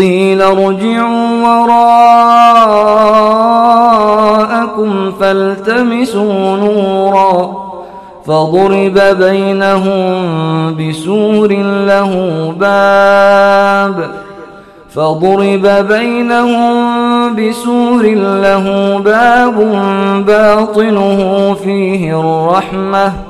قيل ارجعوا وراءكم فالتمسوا نورا فضرب بينهم بسور له باب فضرب بينهم بسور له باب باطنه فيه الرحمة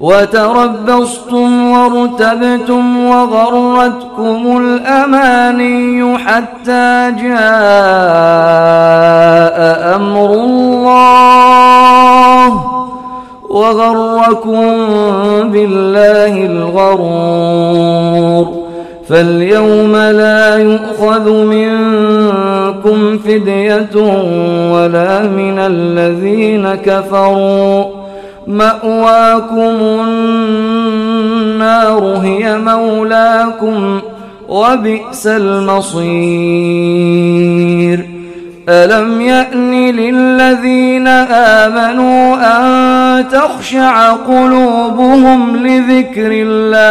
وتربصتم وارتبتم وغرتكم الأماني حتى جاء أمر الله وغركم بالله الغرور فاليوم لا يؤخذ منكم فدية ولا من الذين كفروا مأواكم النار هي مولاكم وبئس المصير. ألم يأن للذين آمنوا أن تخشع قلوبهم لذكر الله؟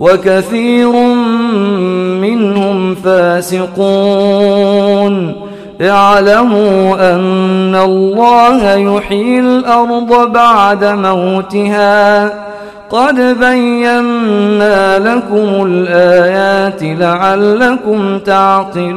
وكثير منهم فاسقون. اعلموا أن الله يحيي الأرض بعد موتها. قد بينا لكم الآيات لعلكم تعقلون.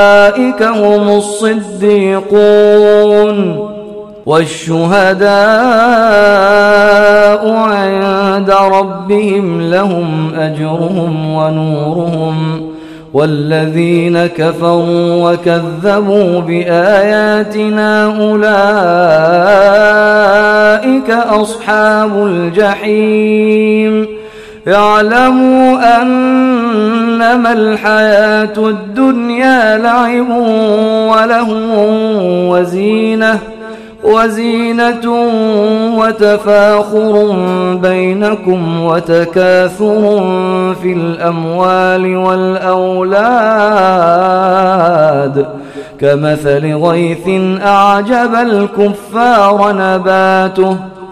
هم الصديقون والشهداء عند ربهم لهم أجرهم ونورهم والذين كفروا وكذبوا بآياتنا أولئك أصحاب الجحيم. اعلموا أنما الحياة الدنيا لعب وله وزينة وزينة وتفاخر بينكم وتكاثر في الأموال والأولاد. كمثل غيث أعجب الكفار نباته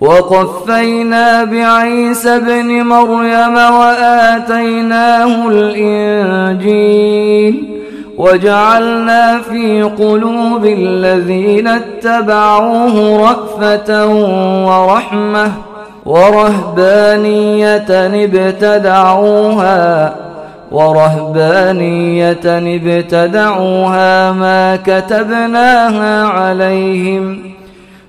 وقفينا بعيسى ابن مريم وآتيناه الإنجيل وجعلنا في قلوب الذين اتبعوه رأفة ورحمة ورهبانية ابتدعوها ورهبانية ابتدعوها ما كتبناها عليهم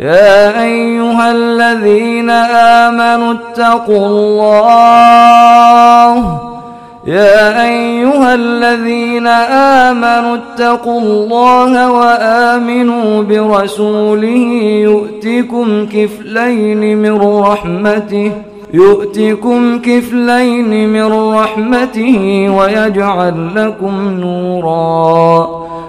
يا أيها الذين آمنوا اتقوا الله. يا أيها الذين آمنوا اتقوا الله وآمنوا برسوله. يؤتكم كفلين من رحمته يؤتكم كفلين من رحمته ويجعل لكم نوراً.